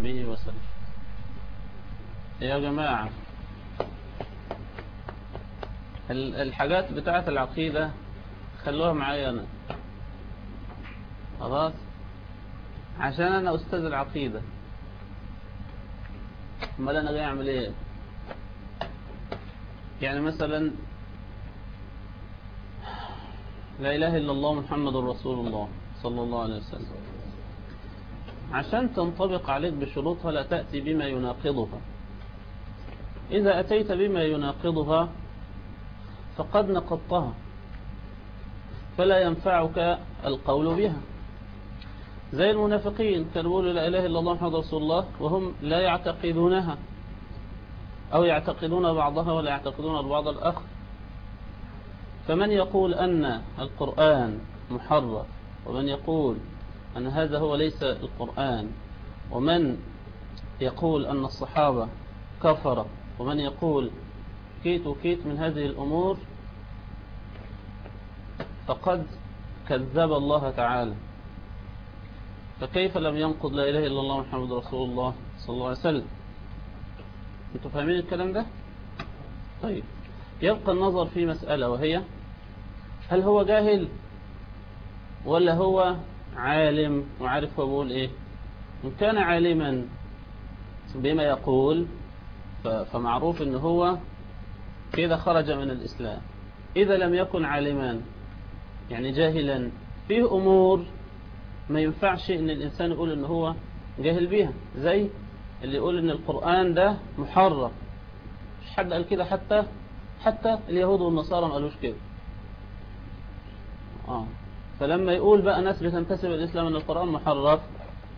وصحبه وسلم يا جماعة ال- الحاجات بتاعة العقيدة خلوها معايا أنا. خلاص؟ عشان أنا أستاذ العقيدة. أمال أنا جاي أعمل إيه؟ يعني مثلا لا إله إلا الله محمد رسول الله صلى الله عليه وسلم. عشان تنطبق عليك بشروطها لا تأتي بما يناقضها. إذا أتيت بما يناقضها فقد نقضتها فلا ينفعك القول بها. زي المنافقين كانوا لا إله إلا الله محمد رسول الله وهم لا يعتقدونها أو يعتقدون بعضها ولا يعتقدون البعض الآخر. فمن يقول أن القرآن محرف ومن يقول أن هذا هو ليس القرآن. ومن يقول أن الصحابة كفر ومن يقول كيت وكيت من هذه الأمور فقد كذب الله تعالى. فكيف لم ينقض لا إله إلا الله محمد رسول الله صلى الله عليه وسلم؟ أنتوا فاهمين الكلام ده؟ طيب يبقى النظر في مسألة وهي هل هو جاهل ولا هو عالم وعارف هو بيقول إيه. إن كان عالما بما يقول فمعروف إن هو كده خرج من الإسلام. إذا لم يكن عالما يعني جاهلا فيه أمور ما ينفعش إن الإنسان يقول إن هو جاهل بيها. زي اللي يقول إن القرآن ده محرف مش حد قال كده حتى حتى اليهود والنصارى ما قالوش كده. آه. فلما يقول بقى ناس بتنتسب الإسلام أن القرآن محرف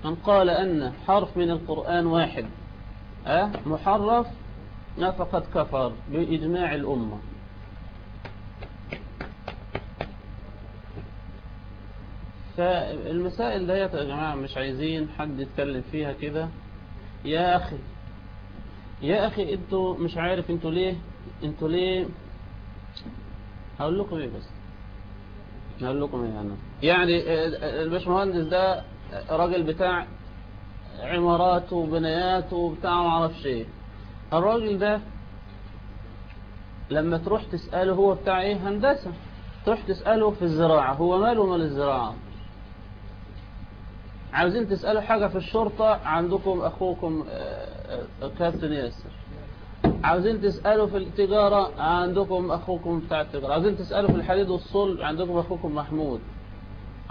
من قال أن حرف من القرآن واحد. أه محرف؟ فقد كفر بإجماع الأمة. فالمسائل ديت يا جماعة مش عايزين حد يتكلم فيها كده. يا أخي يا أخي أنتوا مش عارف أنتوا ليه أنتوا ليه؟ هقول لكم إيه بس. هقول لكم إيه أنا يعني الباشمهندس ده راجل بتاع عمارات وبنايات وبتاع ما أعرفش إيه. الراجل ده لما تروح تسأله هو بتاع إيه؟ هندسة. تروح تسأله في الزراعة هو ماله مال الزراعة؟ عاوزين تسألوا حاجة في الشرطة؟ عندكم أخوكم كابتن ياسر. عاوزين تسألوا في التجارة عندكم أخوكم بتاع التجارة. عاوزين تسألوا في الحديد والصلب عندكم أخوكم محمود.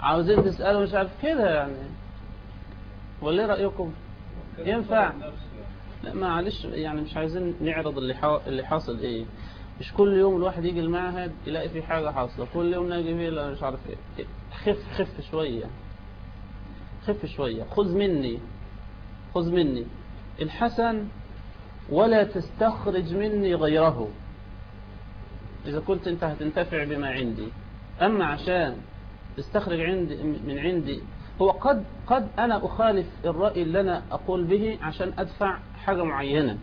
عاوزين تسألوا مش عارف كده يعني. ولا رأيكم؟ ينفع؟ لا معلش يعني مش عايزين نعرض اللي اللي حاصل إيه. مش كل يوم الواحد يجي المعهد يلاقي في حاجة حاصلة. كل يوم نجي فيه لا مش عارف إيه. خف خف شوية. خف شوية. خذ مني. خذ مني. الحسن ولا تستخرج مني غيره. إذا كنت أنت هتنتفع بما عندي. أما عشان تستخرج عندي من عندي هو قد قد أنا أخالف الرأي اللي أنا أقول به عشان أدفع حاجة معينة.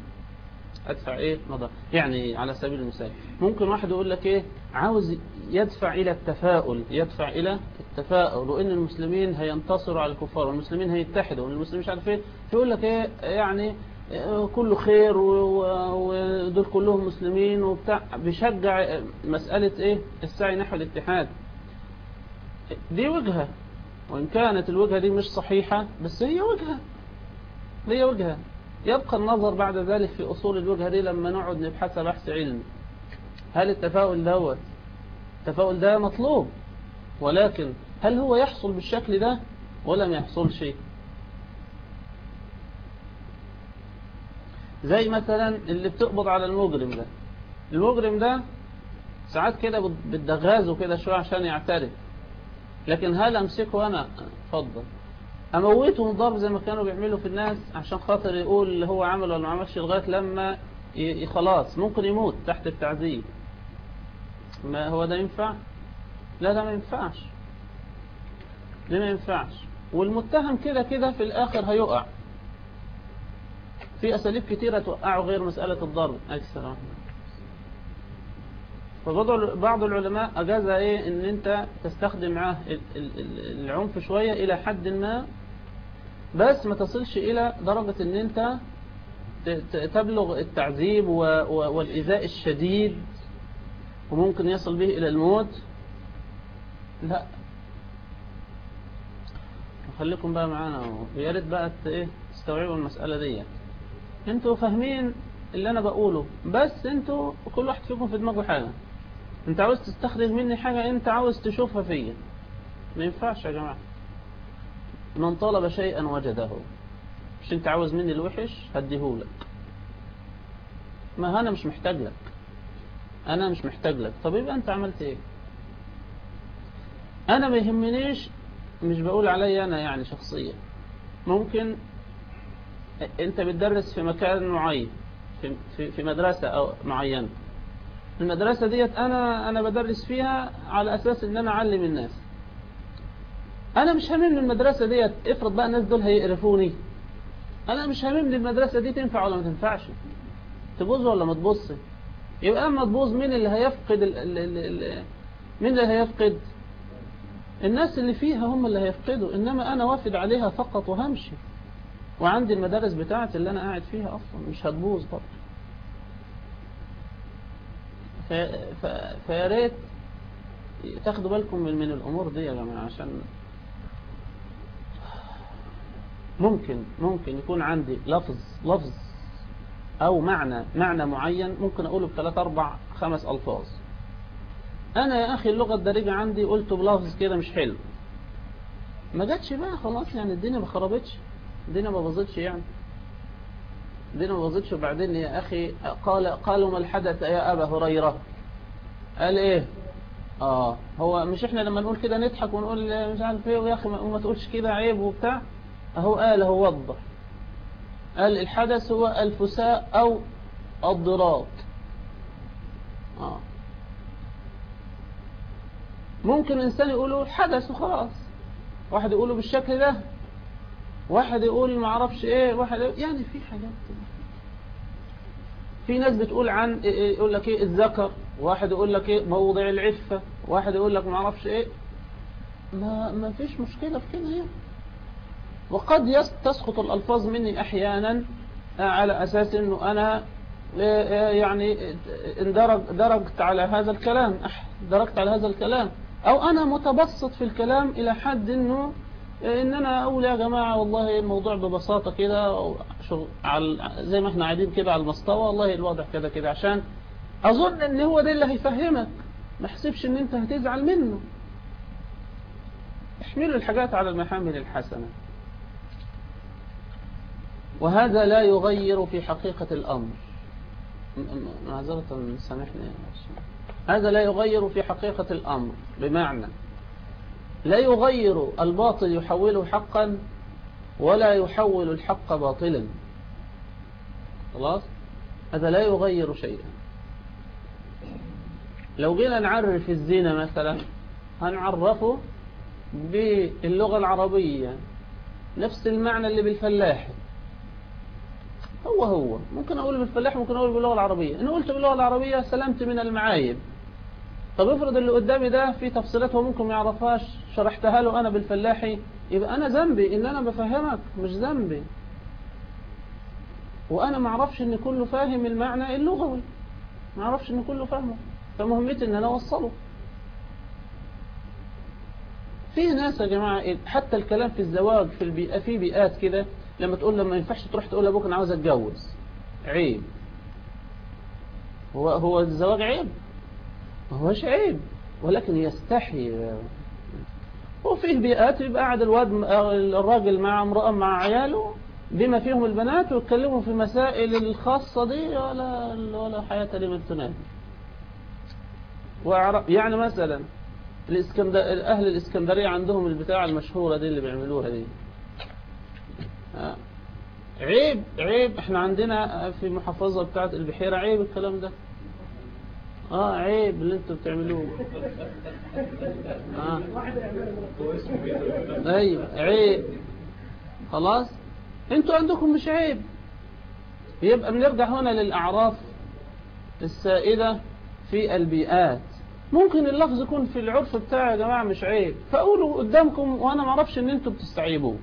أدفع إيه؟ مضى. يعني على سبيل المثال ممكن واحد يقول لك إيه؟ عاوز يدفع إلى التفاؤل يدفع إلى التفاؤل وإن المسلمين هينتصروا على الكفار والمسلمين هيتحدوا والمسلمين مش عارف إيه. فيقول لك إيه؟ يعني كله خير ودول كلهم مسلمين وبتاع. بيشجع مسألة إيه؟ السعي نحو الاتحاد. دي وجهة. وإن كانت الوجهة دي مش صحيحة بس هي وجهة. هي وجهة. يبقى النظر بعد ذلك في أصول الوجهة دي لما نقعد نبحث بحث علمي هل التفاؤل دوت التفاؤل ده مطلوب؟ ولكن هل هو يحصل بالشكل ده؟ ولا ما يحصل زي مثلا اللي بتقبض على المجرم ده. المجرم ده ساعات كده بتدغازه كده شوية عشان يعترف. لكن هل أمسكه أنا؟ اتفضل. أموته من ضرب زي ما كانوا بيعملوا في الناس عشان خاطر يقول اللي هو عمل ولا ما عملش لغاية لما خلاص ممكن يموت تحت التعذيب. ما هو ده ينفع؟ لا ده ما ينفعش. ليه ما ينفعش؟ والمتهم كده كده في الآخر هيقع. في أساليب كتيرة توقعه غير مسألة الضرب. أكثر فبعض العلماء أجاز إيه؟ إن أنت تستخدم معاه العنف شوية إلى حد ما بس ما تصلش إلى درجة إن أنت تبلغ التعذيب والإيذاء الشديد وممكن يصل به إلى الموت. لا. خليكم بقى معانا. يا ريت بقى إيه؟ تستوعبوا المسألة دي أنتوا فاهمين اللي أنا بقوله بس أنتوا كل واحد فيكم في دماغه حاجة. انت عاوز تستخرج مني حاجة انت عاوز تشوفها فيا. ما ينفعش يا جماعة. من طلب شيئا وجده. مش انت عاوز مني الوحش؟ هديهولك. ما أنا مش محتاج لك. أنا مش محتاج لك. طب يبقى انت عملت إيه؟ أنا ما يهمنيش مش بقول علي أنا يعني شخصيا. ممكن أنت بتدرس في مكان معين في, في, مدرسة أو معينة المدرسة ديت أنا أنا بدرس فيها على أساس إن أنا أعلم الناس. أنا مش هممني المدرسة ديت افرض بقى الناس دول هيقرفوني. أنا مش هممني المدرسة دي تنفع ولا ما تنفعش. تبوظ ولا ما تبوظش؟ يبقى أما تبوظ مين اللي هيفقد ال ال ال ال مين اللي هيفقد؟ الناس اللي فيها هم اللي هيفقدوا إنما أنا وافد عليها فقط وهمشي. وعندي المدارس بتاعتي اللي أنا قاعد فيها أصلا مش هتبوظ طبعا. فيا ريت تاخدوا بالكم من, من الأمور دي يا جماعة عشان ممكن ممكن يكون عندي لفظ لفظ أو معنى معنى معين ممكن أقوله بثلاث أربع خمس ألفاظ. أنا يا أخي اللغة الدارجة عندي قلته بلفظ كده مش حلو. ما جاتش بقى خلاص يعني الدنيا ما خربتش. الدنيا ما باظتش يعني. الدنيا ما باظتش. وبعدين يا أخي قال قالوا ما الحدث يا أبا هريرة. قال إيه؟ آه هو مش إحنا لما نقول كده نضحك ونقول مش عارف إيه ويا أخي ما تقولش كده عيب وبتاع. أهو قال هو وضح. قال الحدث هو الفساء أو الضراط آه. ممكن إنسان يقوله حدث وخلاص. واحد يقوله بالشكل ده واحد يقول ما أعرفش إيه واحد يعني في حاجات في ناس بتقول عن يقول لك إيه الذكر واحد يقول لك إيه موضع العفة واحد يقول لك ما أعرفش إيه. ما ما فيش مشكلة في كده يعني. وقد تسقط الألفاظ مني أحيانا على أساس أنه أنا يعني اندرج درجت على هذا الكلام درجت على هذا الكلام. أو أنا متبسط في الكلام إلى حد أنه ان أنا أقول يا جماعة والله الموضوع ببساطة كده زي ما إحنا قاعدين كده على المستوى والله الوضع كده كده. عشان أظن إن هو ده اللي هيفهمك. ما حسبش إن أنت هتزعل منه. احملوا الحاجات على المحامل الحسنة. وهذا لا يغير في حقيقة الأمر. معذرة سامحني. هذا لا يغير في حقيقة الأمر. بمعنى لا يغير الباطل يحوله حقا ولا يحول الحق باطلا. خلاص؟ هذا لا يغير شيئا. لو جينا نعرف الزنا مثلا هنعرفه باللغة العربية نفس المعنى اللي بالفلاحي هو هو. ممكن أقول بالفلاح ممكن أقول باللغة العربية. إن قلت باللغة العربية سلمت من المعايب. طب افرض اللي قدامي ده في تفصيلات هو ممكن ما يعرفهاش شرحتها له أنا بالفلاحي يبقى أنا ذنبي إن أنا بفهمك مش ذنبي. وأنا ما أعرفش إن كله فاهم المعنى اللغوي. ما أعرفش إن كله فاهمه. فمهمتي إن أنا أوصله. في ناس يا جماعة حتى الكلام في الزواج في البيئة في بيئات كده لما تقول لما ينفعش تروح تقول لأبوك أنا عاوز أتجوز عيب. هو هو الزواج عيب. ما هوش عيب ولكن يستحي. وفيه بيئات يبقى قاعد الواد الراجل مع امرأة مع عياله بما فيهم البنات ويتكلموا في مسائل الخاصة دي ولا ولا حياة لمن تنادي يعني مثلا الاسكندر... أهل الإسكندرية عندهم البتاع المشهورة دي اللي بيعملوها دي. عيب عيب. إحنا عندنا في محافظة بتاعت البحيرة عيب الكلام ده. آه عيب اللي أنتوا بتعملوه. آه. أيوه عيب. خلاص؟ أنتوا عندكم مش عيب. يبقى بنرجع هنا للأعراف السائدة في البيئات. ممكن اللفظ يكون في العرف بتاعي يا جماعة مش عيب. فأقوله قدامكم وأنا ما أعرفش إن أنتوا بتستعيبوه.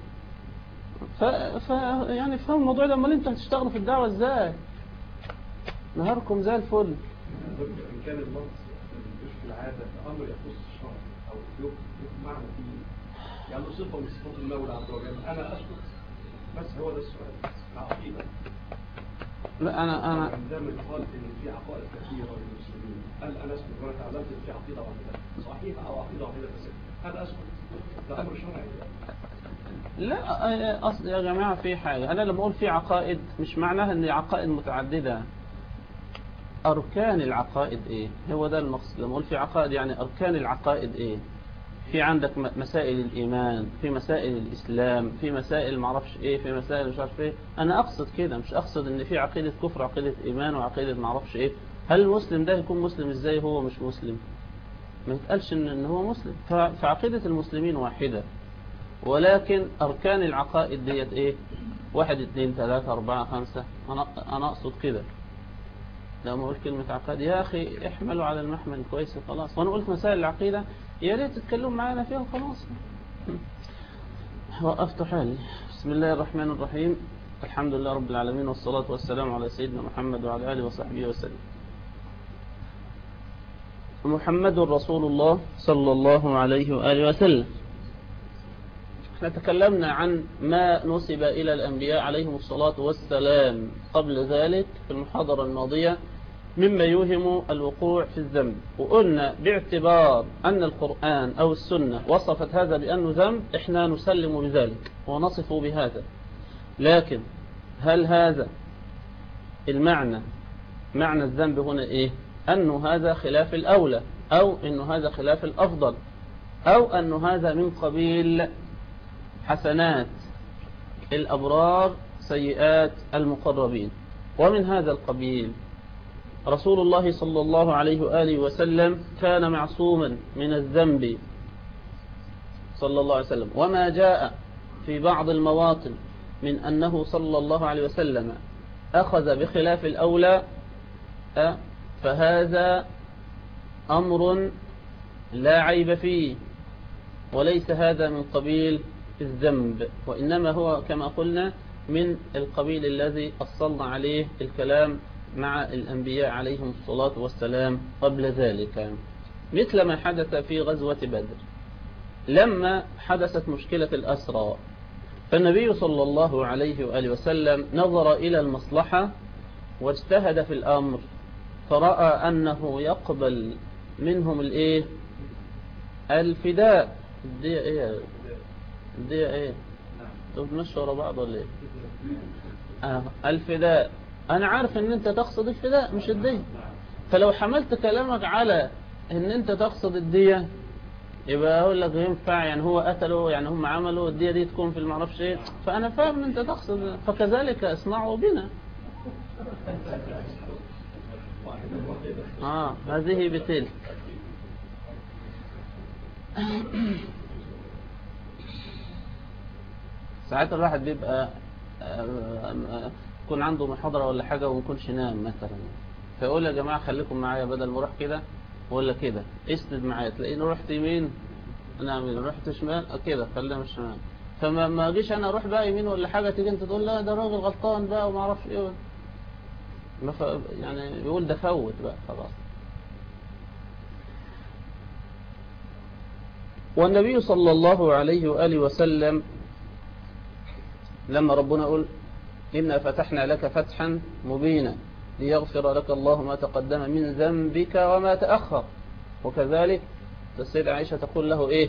ف... ف... يعني فهم الموضوع ده. أمال أنتوا هتشتغلوا في الدعوة إزاي؟ نهاركم زي الفل. كان النص مش في العادة أمر يخص الشرع أو يخ معنى فيه. يعني صفة من صفات المولى عز وجل أنا أسكت. بس هو ده السؤال. عقيدة لا أنا أنا عندما يقال إن في عقائد كثيرة للمسلمين. هل أنا أسكت وأنا تعلمت إن في عقيدة واحدة؟ صحيحة أو عقيدة واحدة بس هل أسكت. ده أمر شرعي. لا أصل يا جماعة في حاجة. أنا لما أقول في عقائد مش معناها أن عقائد متعددة. أركان العقائد إيه؟ هو ده المقصد. لما أقول في عقائد يعني أركان العقائد إيه؟ في عندك مسائل الإيمان في مسائل الإسلام في مسائل معرفش إيه في مسائل مش عارف إيه. أنا أقصد كده مش أقصد أن في عقيدة كفر عقيدة إيمان وعقيدة معرفش إيه. هل المسلم ده يكون مسلم إزاي؟ هو مش مسلم. ما يتقالش إن إن هو مسلم. فعقيدة المسلمين واحدة. ولكن أركان العقائد ديت إيه؟ واحد اثنين ثلاثة أربعة خمسة. أنا أقصد كده. لما أقول كلمة عقائد يا أخي احملوا على المحمل كويس وخلاص. وأنا قلت مسائل العقيدة يا ريت تتكلموا معانا فيها وخلاص. وقفت حالي. بسم الله الرحمن الرحيم. الحمد لله رب العالمين والصلاة والسلام على سيدنا محمد وعلى آله وصحبه وسلم. محمد رسول الله صلى الله عليه وآله وسلم. إحنا تكلمنا عن ما نسب إلى الأنبياء عليهم الصلاة والسلام. قبل ذلك في المحاضرة الماضية مما يوهم الوقوع في الذنب. وقلنا باعتبار أن القرآن أو السنة وصفت هذا بأنه ذنب إحنا نسلم بذلك ونصف بهذا. لكن هل هذا المعنى معنى الذنب هنا إيه؟ أنه هذا خلاف الأولى أو أنه هذا خلاف الأفضل أو أنه هذا من قبيل حسنات الأبرار سيئات المقربين. ومن هذا القبيل رسول الله صلى الله عليه وآله وسلم كان معصوما من الذنب صلى الله عليه وسلم. وما جاء في بعض المواطن من أنه صلى الله عليه وسلم أخذ بخلاف الأولى أه، فهذا أمر لا عيب فيه وليس هذا من قبيل الذنب وإنما هو كما قلنا من القبيل الذي أصلنا عليه الكلام مع الأنبياء عليهم الصلاة والسلام قبل ذلك. مثل ما حدث في غزوة بدر. لما حدثت مشكلة الأسرى فالنبي صلى الله عليه وآله وسلم نظر إلى المصلحة واجتهد في الأمر فرأى أنه يقبل منهم الإيه؟ الفداء. الدية إيه؟ الدية إيه؟ طب ورا بعض ولا إيه؟ آه الفداء. أنا عارف أن أنت تقصد الفداء مش الدية فلو حملت كلامك على أن أنت تقصد الدية يبقى أقول لك ينفع يعني هو قتله يعني هم عملوا الدية دي تكون في المعرفش إيه. فأنا فاهم أن أنت تقصد فكذلك اصنعوا بنا. آه هذه بتلك. ساعات الواحد بيبقى يكون عنده محاضرة ولا حاجة وما يكونش نام مثلا. فيقول يا جماعة خليكم معايا بدل ما أروح كده. ولا كده. اسند معايا. تلاقيني رحت يمين. أنا يمين رحت شمال. كده. خلينا مش شمال. فما ما أجيش أنا أروح بقى يمين ولا حاجة. تيجي أنت تقول لا ده راجل غلطان بقى وما أعرفش إيه. يعني يقول ده فوت بقى خلاص. والنبي صلى الله عليه وآله وسلم لما ربنا يقول إنا فتحنا لك فتحا مبينا ليغفر لك الله ما تقدم من ذنبك وما تأخر. وكذلك السيدة عائشة تقول له إيه؟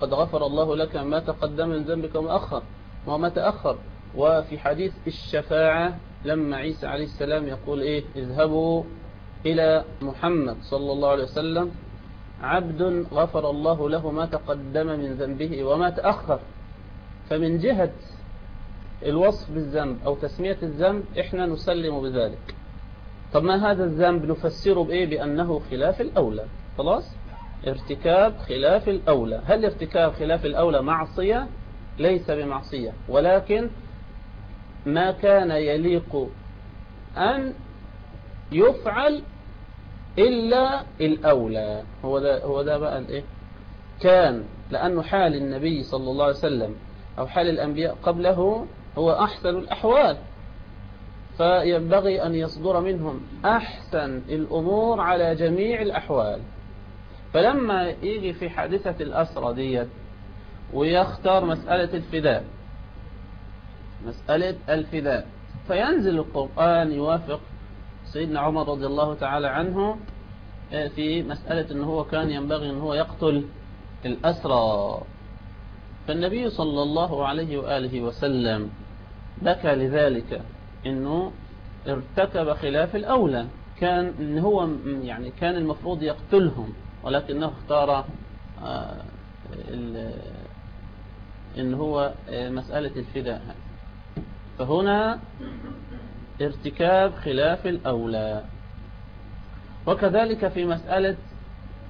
قد غفر الله لك ما تقدم من ذنبك وما أخر وما تأخر؟ وفي حديث الشفاعة لما عيسى عليه السلام يقول إيه؟ اذهبوا إلى محمد صلى الله عليه وسلم. عبد غفر الله له ما تقدم من ذنبه وما تأخر. فمن جهة الوصف بالذنب أو تسمية الذنب إحنا نسلم بذلك. طب ما هذا الذنب نفسره بإيه؟ بأنه خلاف الأولى. خلاص؟ ارتكاب خلاف الأولى. هل ارتكاب خلاف الأولى معصية؟ ليس بمعصية. ولكن ما كان يليق أن يفعل إلا الأولى. هو ده, هو ده بقى الإيه؟ كان. لأنه حال النبي صلى الله عليه وسلم أو حال الأنبياء قبله هو أحسن الأحوال. فينبغي أن يصدر منهم أحسن الأمور على جميع الأحوال. فلما يجي في حادثة الأسرة ديت ويختار مسألة الفداء مسألة الفداء فينزل القرآن يوافق سيدنا عمر رضي الله تعالى عنه في مسألة أنه هو كان ينبغي أنه هو يقتل الأسرى. فالنبي صلى الله عليه وآله وسلم بكى لذلك أنه ارتكب خلاف الأولى. كان إن هو يعني كان المفروض يقتلهم ولكنه اختار إن هو مسألة الفداء. فهنا ارتكاب خلاف الأولى. وكذلك في مسألة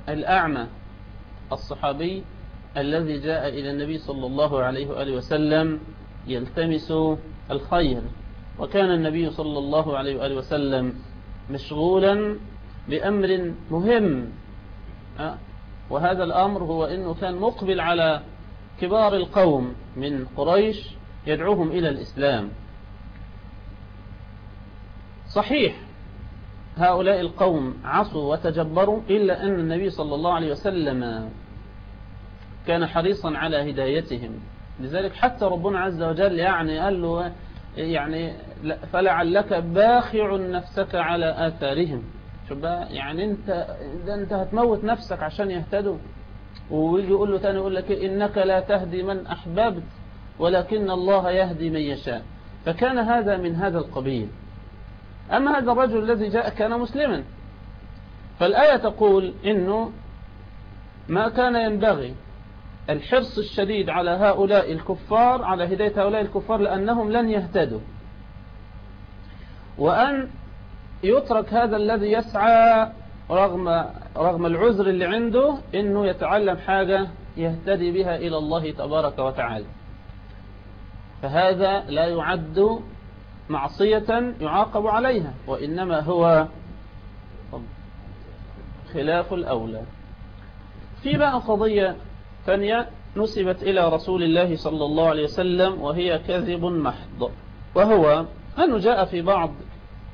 الأعمى الصحابي الذي جاء إلى النبي صلى الله عليه وآله وسلم يلتمس الخير. وكان النبي صلى الله عليه وآله وسلم مشغولا بأمر مهم. وهذا الأمر هو أنه كان مقبل على كبار القوم من قريش يدعوهم إلى الإسلام. صحيح هؤلاء القوم عصوا وتجبروا إلا أن النبي صلى الله عليه وسلم كان حريصا على هدايتهم. لذلك حتى ربنا عز وجل يعني قال له يعني فلعلك باخع نفسك على آثارهم. شوف بقى؟ يعني انت ده انت هتموت نفسك عشان يهتدوا. ويجي يقول له تاني يقول لك إنك لا تهدي من أحببت ولكن الله يهدي من يشاء. فكان هذا من هذا القبيل. أما هذا الرجل الذي جاء كان مسلما. فالآية تقول إنه ما كان ينبغي الحرص الشديد على هؤلاء الكفار على هداية هؤلاء الكفار لأنهم لن يهتدوا. وأن يترك هذا الذي يسعى رغم, رغم العذر اللي عنده إنه يتعلم حاجة يهتدي بها إلى الله تبارك وتعالى. فهذا لا يعد معصية يعاقب عليها وإنما هو خلاف الأولى. في بقى قضية ثانية نسبت إلى رسول الله صلى الله عليه وسلم وهي كذب محض. وهو أنه جاء في بعض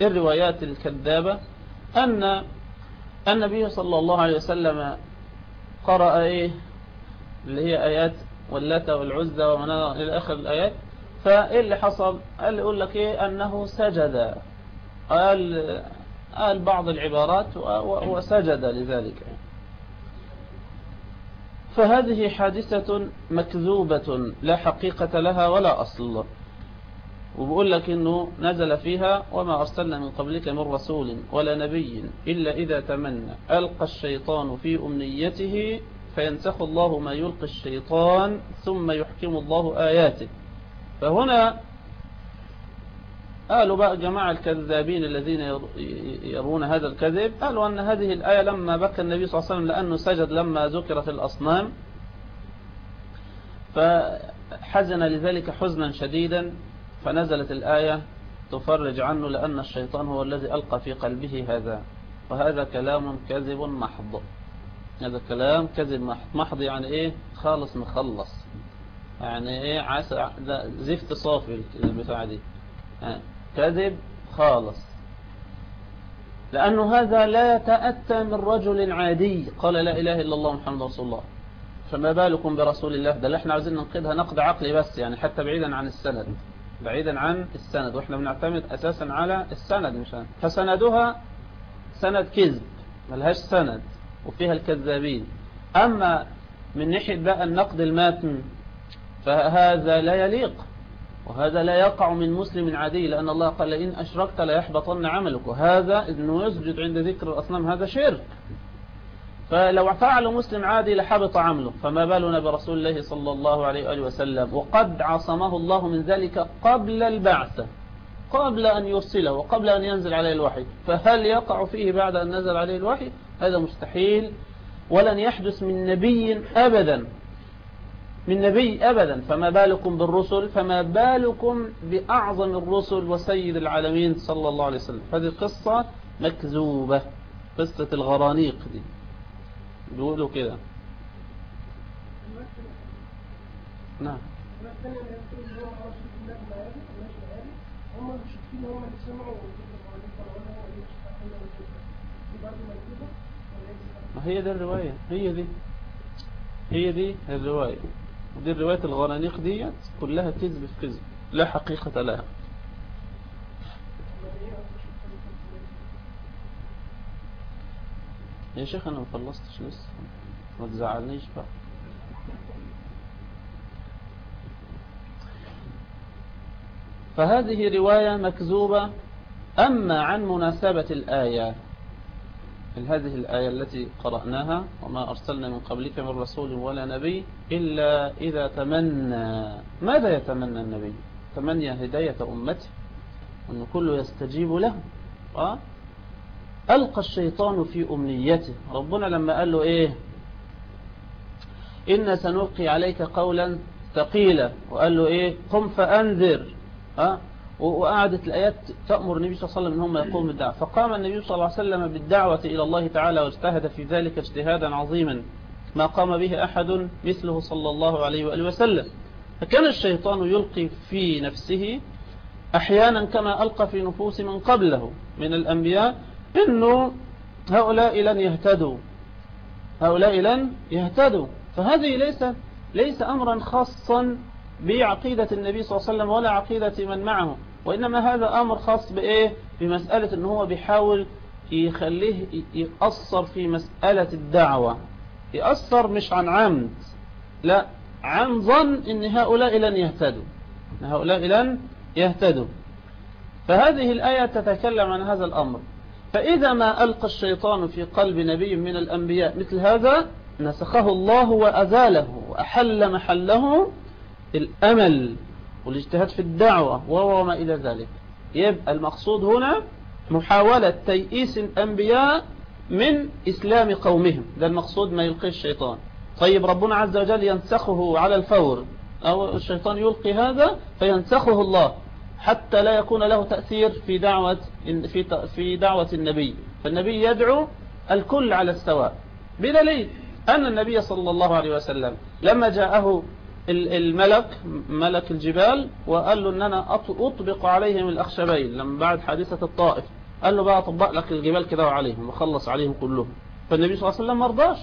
الروايات الكذابة أن النبي صلى الله عليه وسلم قرأ إيه؟ اللي هي آيات واللات والعزى ومناة إلى آخر الآيات. فإيه اللي حصل؟ قال يقول لك إيه؟ أنه سجد. قال قال بعض العبارات وسجد لذلك. فهذه حادثة مكذوبة لا حقيقة لها ولا أصل. وبقول لك إنه نزل فيها وما أرسلنا من قبلك من رسول ولا نبي إلا إذا تمنى. ألقى الشيطان في أمنيته فينسخ الله ما يلقي الشيطان ثم يحكم الله آياته. فهنا قالوا بقى جماعة الكذابين الذين يرون هذا الكذب قالوا أن هذه الآية لما بكى النبي صلى الله عليه وسلم لأنه سجد لما ذكرت الأصنام فحزن لذلك حزنا شديدا فنزلت الآية تفرج عنه لأن الشيطان هو الذي ألقى في قلبه هذا وهذا كلام كذب محض. هذا كلام كذب محض. محض يعني إيه؟ خالص مخلص. يعني إيه؟ عسى زفت صافي البتاع دي. كذب خالص. لأنه هذا لا يتأتى من رجل عادي. قال لا إله إلا الله محمد رسول الله. فما بالكم برسول الله؟ ده اللي إحنا عاوزين ننقذها. نقد عقلي بس يعني حتى بعيدا عن السند. بعيدا عن السند. وإحنا بنعتمد أساسا على السند. مش فسندها سند كذب. ملهاش سند. وفيها الكذابين. أما من ناحية بقى النقد الماتن فهذا لا يليق. وهذا لا يقع من مسلم عادي لأن الله قال لئن أشركت لا يحبطن عملك. وهذا أنه يسجد عند ذكر الأصنام هذا شرك. فلو فعل مسلم عادي لحبط عمله. فما بالنا برسول الله صلى الله عليه وآله وسلم. وقد عصمه الله من ذلك قبل البعثة قبل أن يرسله وقبل أن ينزل عليه الوحي. فهل يقع فيه بعد أن نزل عليه الوحي؟ هذا مستحيل ولن يحدث من نبي أبدا. من نبي أبدا. فما بالكم بالرسل فما بالكم بأعظم الرسل وسيد العالمين صلى الله عليه وسلم. هذه قصة مكذوبة قصة الغرانيق دي. بيقولوا كده. نعم؟ ما هي دي الرواية؟ هي دي. هي دي الرواية. دي الرواية الغرانيق ديت كلها كذب في كذب لا حقيقة لها. يا شيخ أنا ما خلصتش لسه. ما تزعلنيش بقى. فهذه رواية مكذوبة. أما عن مناسبة الآية في هذه الآية التي قرأناها وما أرسلنا من قبلك من رسول ولا نبي إلا إذا تمنى. ماذا يتمنى النبي؟ تمنى هداية أمته أن كله يستجيب له. أه؟ ألقى الشيطان في أمنيته. ربنا لما قال له إيه؟ إن سنلقي عليك قولا ثقيلا. وقال له إيه؟ قم فأنذر. أه؟ وقعدت الآيات تأمر النبي صلى الله عليه وسلم أنهم يقوم بالدعوة. فقام النبي صلى الله عليه وسلم بالدعوة إلى الله تعالى واجتهد في ذلك اجتهادا عظيما ما قام به أحد مثله صلى الله عليه وآله وسلم. فكان الشيطان يلقي في نفسه أحيانا كما ألقى في نفوس من قبله من الأنبياء إنه هؤلاء لن يهتدوا هؤلاء لن يهتدوا. فهذه ليس ليس أمرا خاصا بعقيدة النبي صلى الله عليه وسلم ولا عقيدة من معه. وإنما هذا أمر خاص بإيه؟ بمسألة أنه هو بيحاول يخليه يأثر في مسألة الدعوة. يأثر مش عن عمد لا عن ظن أن هؤلاء لن يهتدوا. إن هؤلاء لن يهتدوا. فهذه الآية تتكلم عن هذا الأمر. فإذا ما ألقى الشيطان في قلب نبي من الأنبياء مثل هذا نسخه الله وأزاله وأحل محله الأمل. والاجتهاد في الدعوة وما إلى ذلك. يبقى المقصود هنا محاولة تيئيس الأنبياء من إسلام قومهم. ده المقصود ما يلقي الشيطان. طيب ربنا عز وجل ينسخه على الفور. أو الشيطان يلقي هذا فينسخه الله حتى لا يكون له تأثير في دعوة في في دعوة النبي. فالنبي يدعو الكل على السواء. بدليل أن النبي صلى الله عليه وسلم لما جاءه الملك ملك الجبال وقال له إن أنا أطبق عليهم الأخشبين. لما بعد حادثة الطائف قال له بقى أطبق لك الجبال كده وعليهم وخلص عليهم كلهم. فالنبي صلى الله عليه وسلم مرضاش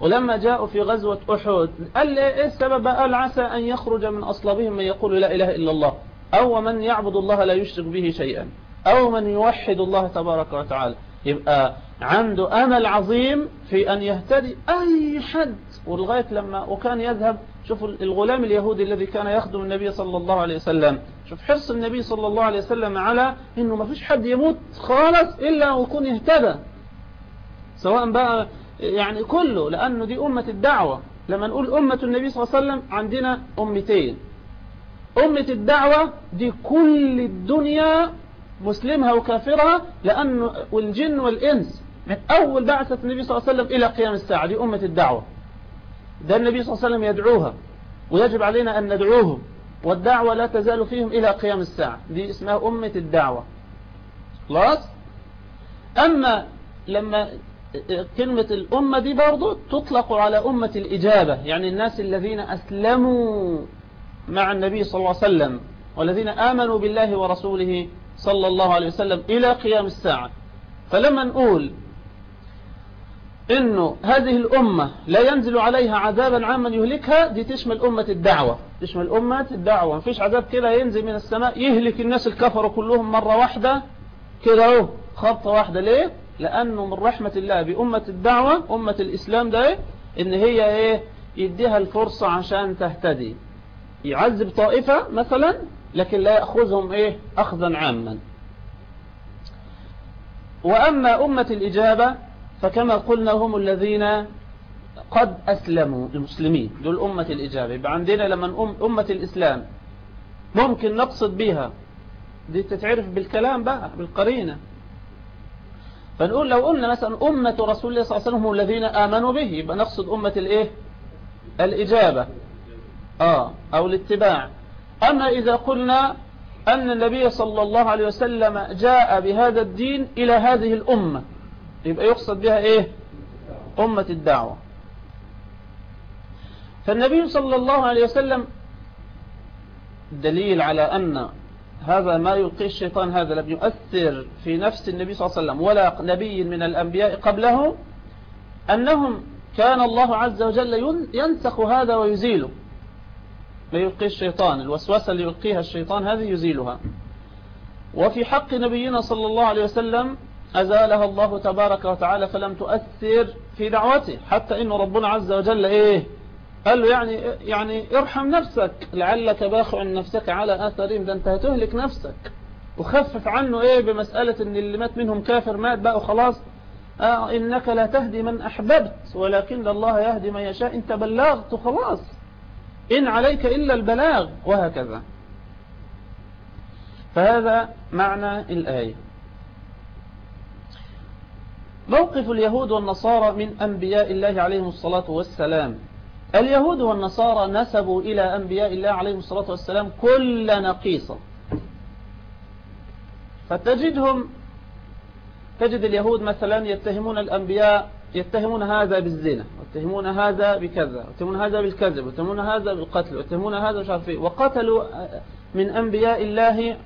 ولما جاءوا في غزوة أحد قال لي إيه السبب؟ قال عسى أن يخرج من أصلابهم من يقول لا إله إلا الله. أو من يعبد الله لا يشرك به شيئا. أو من يوحد الله تبارك وتعالى. يبقى عنده أمل عظيم في أن يهتدي أي حد. ولغاية لما وكان يذهب شوفوا الغلام اليهودي الذي كان يخدم النبي صلى الله عليه وسلم. شوف حرص النبي صلى الله عليه وسلم على إنه ما فيش حد يموت خالص إلا ويكون يهتدى سواء بقى يعني كله لأنه دي أمة الدعوة. لما نقول أمة النبي صلى الله عليه وسلم عندنا أمتين. أمة الدعوة دي كل الدنيا مسلمها وكافرها لأنه والجن والإنس من أول بعثة النبي صلى الله عليه وسلم إلى قيام الساعة. دي أمة الدعوة. ده النبي صلى الله عليه وسلم يدعوها. ويجب علينا أن ندعوهم. والدعوة لا تزال فيهم إلى قيام الساعة. دي اسمها أمة الدعوة. خلاص؟ أما لما كلمة الأمة دي برضو تطلق على أمة الإجابة. يعني الناس الذين أسلموا مع النبي صلى الله عليه وسلم والذين آمنوا بالله ورسوله صلى الله عليه وسلم إلى قيام الساعة. فلما نقول إنه هذه الأمة لا ينزل عليها عذابا عاما يهلكها دي تشمل أمة الدعوة. تشمل أمة الدعوة. مفيش عذاب كده ينزل من السماء يهلك الناس الكفروا كلهم مرة واحدة كده أهو خبطة واحدة. ليه؟ لأنه من رحمة الله بأمة الدعوة أمة الإسلام ده إن هي إيه؟ يديها الفرصة عشان تهتدي. يعذب طائفة مثلا لكن لا يأخذهم إيه؟ اخذا عاما. وأما أمة الإجابة فكما قلنا هم الذين قد أسلموا المسلمين دول أمة الإجابة. يبقى عندنا لما أم أمة الإسلام ممكن نقصد بها دي تتعرف بالكلام بقى بالقرينة. فنقول لو قلنا مثلا أمة رسول الله صلى الله عليه وسلم هم الذين آمنوا به يبقى نقصد أمة الإيه؟ الإجابة. آه أو الاتباع. أما إذا قلنا أن النبي صلى الله عليه وسلم جاء بهذا الدين إلى هذه الأمة يبقى يقصد بها إيه؟ أمة الدعوة. فالنبي صلى الله عليه وسلم دليل على أن هذا ما يلقيه الشيطان هذا لم يؤثر في نفس النبي صلى الله عليه وسلم ولا نبي من الأنبياء قبله أنهم كان الله عز وجل ينسخ هذا ويزيله. ما يلقيه الشيطان الوسوسة اللي يلقيها الشيطان هذه يزيلها. وفي حق نبينا صلى الله عليه وسلم أزالها الله تبارك وتعالى فلم تؤثر في دعوته. حتى إن ربنا عز وجل إيه؟ قال له يعني يعني ارحم نفسك. لعلك باخع نفسك على آثارهم. ده أنت هتهلك نفسك. وخفف عنه إيه؟ بمسألة إن اللي مات منهم كافر مات بقى وخلاص. آه إنك لا تهدي من أحببت. ولكن الله يهدي من يشاء. انت بلغت وخلاص إن عليك إلا البلاغ. وهكذا. فهذا معنى الآية. موقف اليهود والنصارى من أنبياء الله عليهم الصلاة والسلام. اليهود والنصارى نسبوا إلى أنبياء الله عليهم الصلاة والسلام كل نقيصة فتجدهم تجد اليهود مثلا يتهمون الأنبياء يتهمون هذا بالزنا ويتهمون هذا بكذا ويتهمون هذا بالكذب ويتهمون هذا بالقتل ويتهمون هذا مش إيه. وقتلوا من أنبياء الله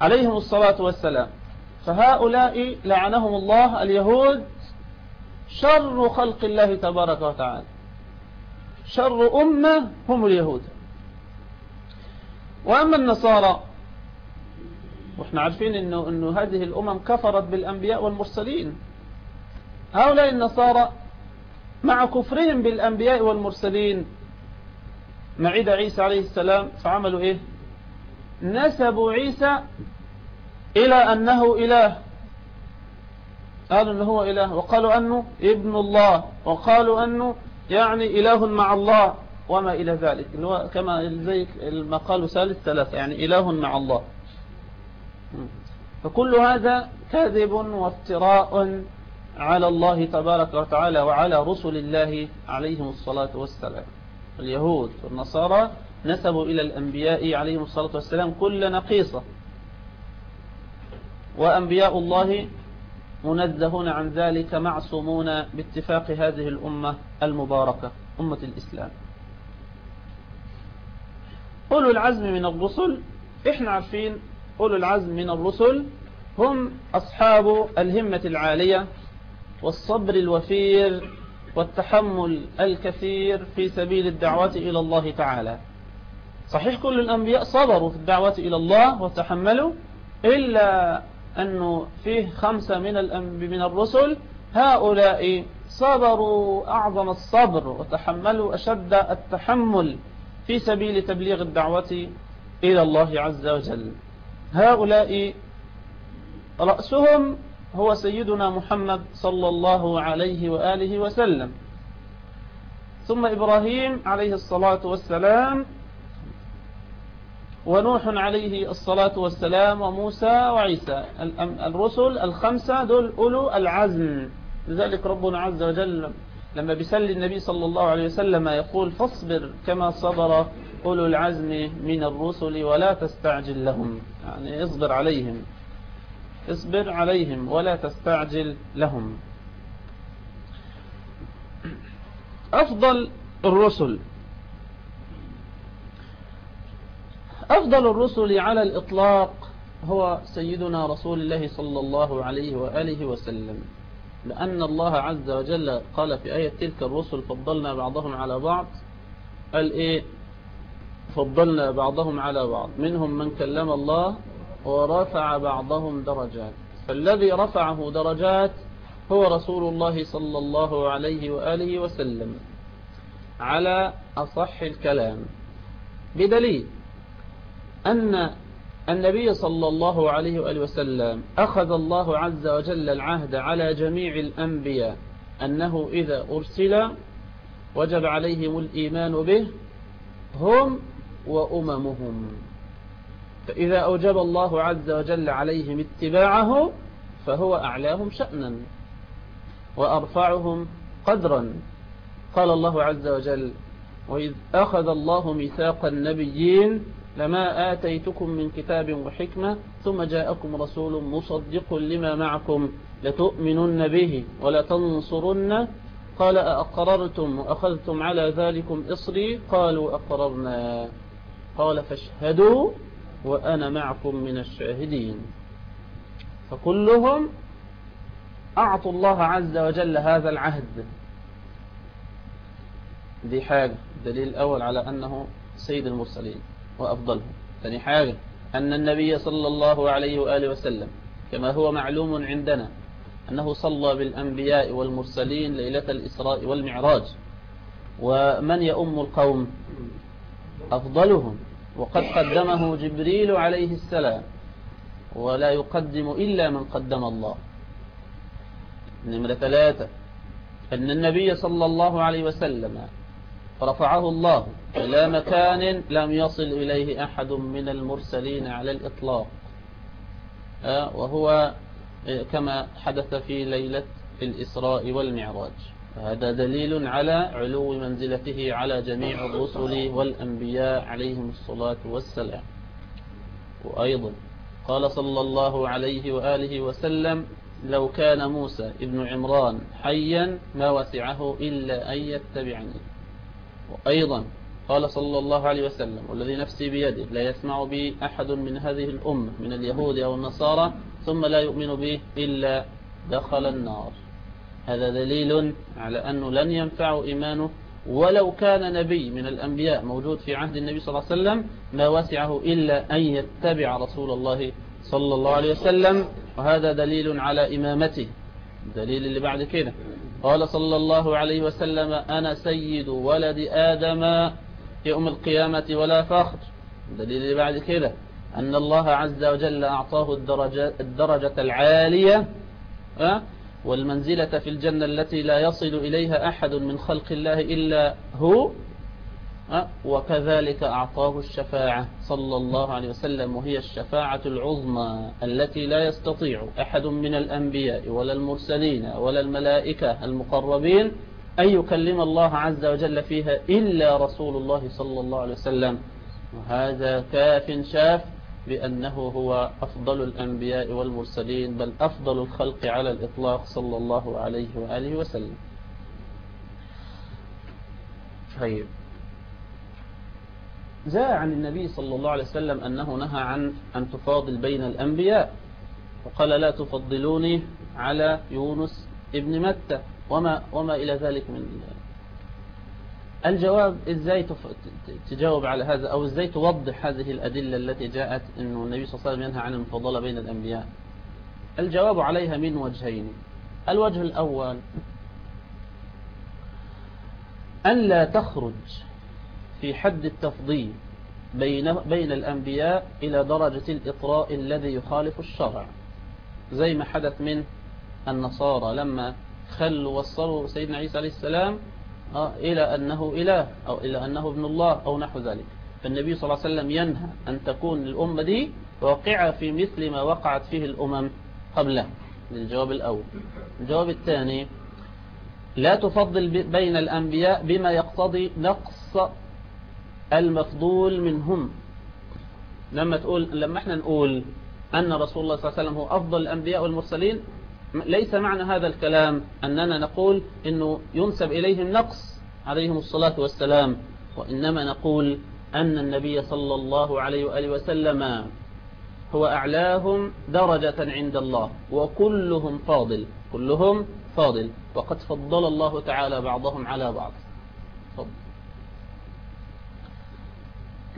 عليهم الصلاة والسلام. فهؤلاء لعنهم الله اليهود شر خلق الله تبارك وتعالى. شر أمة هم اليهود. وأما النصارى وإحنا عارفين انه, إنه هذه الأمم كفرت بالأنبياء والمرسلين. هؤلاء النصارى مع كفرهم بالأنبياء والمرسلين معيد عيسى عليه السلام فعملوا إيه؟ نسبوا عيسى إلى أنه إله. قالوا أنه هو إله. وقالوا أنه ابن الله. وقالوا أنه يعني إله مع الله. وما إلى ذلك. اللي هو كما زي قالوا ثالث ثلاثة. يعني إله مع الله. فكل هذا كذب وافتراء على الله تبارك وتعالى وعلى رسل الله عليهم الصلاة والسلام. اليهود والنصارى نسبوا إلى الأنبياء عليهم الصلاة والسلام كل نقيصة. وأنبياء الله منزهون عن ذلك معصومون باتفاق هذه الأمة المباركة أمة الإسلام. أولو العزم من الرسل إحنا عارفين أولو العزم من الرسل هم أصحاب الهمة العالية والصبر الوفير والتحمل الكثير في سبيل الدعوة إلى الله تعالى. صحيح كل الأنبياء صبروا في الدعوة إلى الله وتحملوا إلا أنه فيه خمسة من من الرسل هؤلاء صبروا أعظم الصبر وتحملوا أشد التحمل في سبيل تبليغ الدعوة إلى الله عز وجل. هؤلاء رأسهم هو سيدنا محمد صلى الله عليه وآله وسلم. ثم إبراهيم عليه الصلاة والسلام ونوح عليه الصلاة والسلام وموسى وعيسى. الرسل الخمسة دول أولو العزم. لذلك ربنا عز وجل لما بيسلي النبي صلى الله عليه وسلم يقول فاصبر كما صبر أولو العزم من الرسل ولا تستعجل لهم. يعني اصبر عليهم. اصبر عليهم ولا تستعجل لهم. أفضل الرسل. أفضل الرسل على الإطلاق هو سيدنا رسول الله صلى الله عليه وآله وسلم. لأن الله عز وجل قال في آية تلك الرسل فضلنا بعضهم على بعض. قال إيه؟ فضلنا بعضهم على بعض. منهم من كلم الله ورفع بعضهم درجات. فالذي رفعه درجات هو رسول الله صلى الله عليه وآله وسلم. على أصح الكلام. بدليل أن النبي صلى الله عليه وآله وسلم أخذ الله عز وجل العهد على جميع الأنبياء أنه إذا أرسل وجب عليهم الإيمان به هم وأممهم. فإذا أوجب الله عز وجل عليهم اتباعه فهو أعلاهم شأنا وأرفعهم قدرا. قال الله عز وجل وإذ أخذ الله ميثاق النبيين لما آتيتكم من كتاب وحكمة ثم جاءكم رسول مصدق لما معكم لتؤمنن به ولتنصرن قال أأقررتم وأخذتم على ذلكم إصري؟ قالوا أقررنا. قال فاشهدوا وأنا معكم من الشاهدين. فكلهم أعطوا الله عز وجل هذا العهد. دي حاجة دليل الأول على أنه سيد المرسلين. وأفضلهم ثاني حاجة أن النبي صلى الله عليه وآله وسلم كما هو معلوم عندنا أنه صلى بالأنبياء والمرسلين ليلة الإسراء والمعراج. ومن يؤم القوم؟ أفضلهم. وقد قدمه جبريل عليه السلام. ولا يقدم إلا من قدم الله. نمرة ثلاثة. أن النبي صلى الله عليه وسلم رفعه الله إلى مكان لم يصل إليه أحد من المرسلين على الإطلاق. وهو كما حدث في ليلة الإسراء والمعراج. هذا دليل على علو منزلته على جميع الرسل والأنبياء عليهم الصلاة والسلام. وأيضا قال صلى الله عليه وآله وسلم لو كان موسى ابن عمران حيا ما وسعه إلا أن يتبعني. وأيضا قال صلى الله عليه وسلم والذي نفسي بيده لا يسمع بي أحد من هذه الأمة من اليهود أو النصارى ثم لا يؤمن به إلا دخل النار. هذا دليل على أنه لن ينفع إيمانه ولو كان نبي من الأنبياء موجود في عهد النبي صلى الله عليه وسلم ما وسعه إلا أن يتبع رسول الله صلى الله عليه وسلم وهذا دليل على إمامته. الدليل اللي بعد كده. قال صلى الله عليه وسلم أنا سيد ولد آدم يوم القيامة ولا فخر. اللي بعد كده أن الله عز وجل أعطاه الدرجة, الدرجة العالية والمنزلة في الجنة التي لا يصل إليها أحد من خلق الله إلا هو. وكذلك أعطاه الشفاعة صلى الله عليه وسلم وهي الشفاعة العظمى التي لا يستطيع أحد من الأنبياء ولا المرسلين ولا الملائكة المقربين أن يكلم الله عز وجل فيها إلا رسول الله صلى الله عليه وسلم. وهذا كاف شاف بأنه هو أفضل الأنبياء والمرسلين بل أفضل الخلق على الإطلاق صلى الله عليه وآله وسلم. طيب. جاء عن النبي صلى الله عليه وسلم أنه نهى عن أن تفاضل بين الأنبياء وقال لا تفضلوني على يونس ابن متى وما, وما إلى ذلك من الجواب إزاي تجاوب على هذا أو إزاي توضح هذه الأدلة التي جاءت إنه النبي صلى الله عليه وسلم ينهى عن المفاضلة بين الأنبياء؟ الجواب عليها من وجهين. الوجه الأول أن لا تخرج في حد التفضيل بين بين الأنبياء إلى درجة الإطراء الذي يخالف الشرع. زي ما حدث من النصارى لما خلوا وصلوا سيدنا عيسى عليه السلام إلى أنه إله أو إلى أنه ابن الله أو نحو ذلك. فالنبي صلى الله عليه وسلم ينهى أن تكون الأمة دي واقعة في مثل ما وقعت فيه الأمم قبله للجواب الأول. الجواب الثاني لا تفضل بين الأنبياء بما يقتضي نقص المفضول منهم. لما تقول لما إحنا نقول أن رسول الله صلى الله عليه وسلم هو أفضل الأنبياء والمرسلين ليس معنى هذا الكلام أننا نقول أنه ينسب إليهم نقص عليهم الصلاة والسلام وإنما نقول أن النبي صلى الله عليه وآله وسلم هو أعلاهم درجة عند الله وكلهم فاضل كلهم فاضل وقد فضل الله تعالى بعضهم على بعض فضل.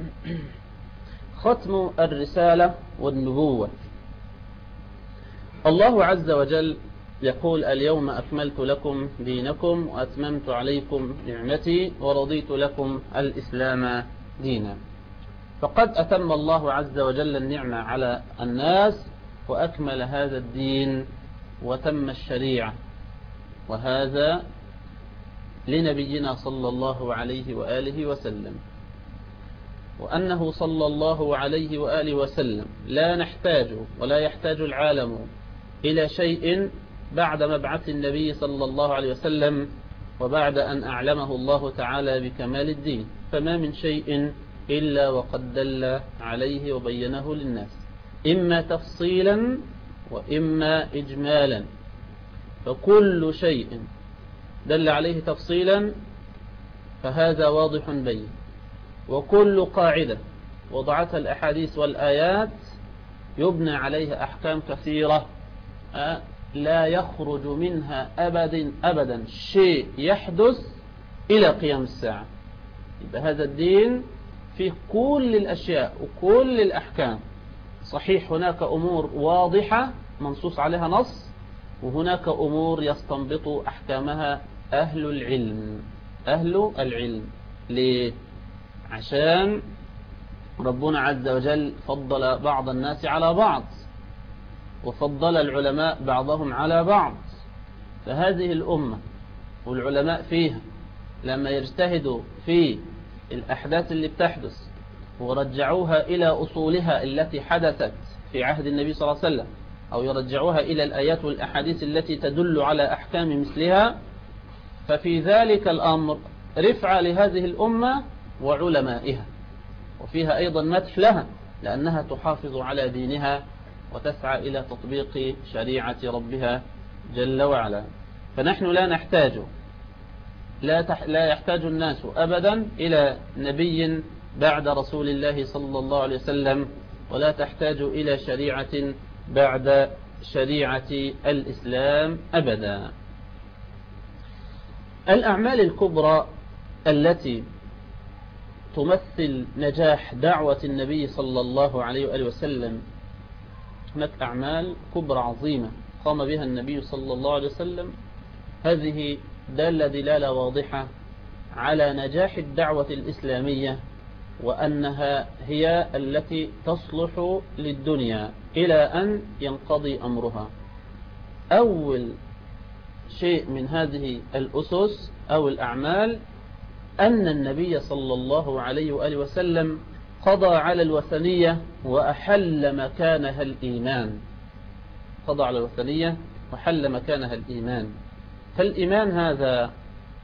ختم الرسالة والنبوة. الله عز وجل يقول اليوم أكملت لكم دينكم وأتممت عليكم نعمتي ورضيت لكم الإسلام دينا. فقد أتم الله عز وجل النعمة على الناس وأكمل هذا الدين وتم الشريعة. وهذا لنبينا صلى الله عليه وآله وسلم. وأنه صلى الله عليه وآله وسلم لا نحتاج ولا يحتاج العالم إلى شيء بعد مبعث النبي صلى الله عليه وسلم وبعد أن أعلمه الله تعالى بكمال الدين. فما من شيء إلا وقد دل عليه وبينه للناس. إما تفصيلا وإما إجمالا. فكل شيء دل عليه تفصيلا فهذا واضح بين. وكل قاعدة وضعتها الأحاديث والآيات يبنى عليها أحكام كثيرة أه؟ لا يخرج منها أبدا أبدا شيء يحدث إلى قيام الساعة يبقى هذا الدين فيه كل الأشياء وكل الأحكام صحيح هناك أمور واضحة منصوص عليها نص وهناك أمور يستنبط أحكامها أهل العلم أهل العلم ليه؟ عشان ربنا عز وجل فضل بعض الناس على بعض وفضل العلماء بعضهم على بعض. فهذه الأمة والعلماء فيها لما يجتهدوا في الأحداث اللي بتحدث ورجعوها إلى أصولها التي حدثت في عهد النبي صلى الله عليه وسلم أو يرجعوها إلى الآيات والأحاديث التي تدل على أحكام مثلها ففي ذلك الأمر رفع لهذه الأمة وعلمائها. وفيها أيضا مدح لها لأنها تحافظ على دينها وتسعى إلى تطبيق شريعة ربها جل وعلا. فنحن لا نحتاج لا, تح لا يحتاج الناس أبدا إلى نبي بعد رسول الله صلى الله عليه وسلم ولا تحتاج إلى شريعة بعد شريعة الإسلام أبدا. الأعمال الكبرى التي تمثل نجاح دعوة النبي صلى الله عليه وآله وسلم. هناك أعمال كبرى عظيمة قام بها النبي صلى الله عليه وسلم. هذه دالة دلالة واضحة على نجاح الدعوة الإسلامية وأنها هي التي تصلح للدنيا إلى أن ينقضي أمرها. أول شيء من هذه الأسس أو الأعمال أن النبي صلى الله عليه وآله وسلم قضى على الوثنية وأحل مكانها الإيمان. قضى على الوثنية وحل مكانها الإيمان. فالإيمان هذا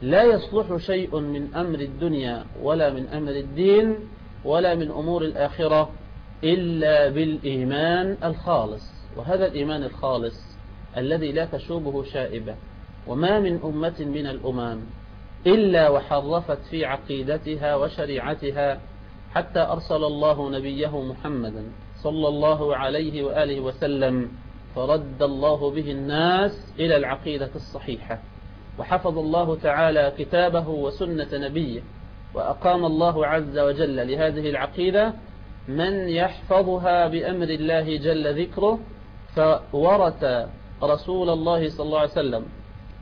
لا يصلح شيء من أمر الدنيا ولا من أمر الدين ولا من أمور الآخرة إلا بالإيمان الخالص. وهذا الإيمان الخالص الذي لا تشوبه شائبة. وما من أمة من الأمم إلا وحرفت في عقيدتها وشريعتها حتى أرسل الله نبيه محمدا صلى الله عليه وآله وسلم فرد الله به الناس إلى العقيدة الصحيحة. وحفظ الله تعالى كتابه وسنة نبيه وأقام الله عز وجل لهذه العقيدة من يحفظها بأمر الله جل ذكره فورث رسول الله صلى الله عليه وسلم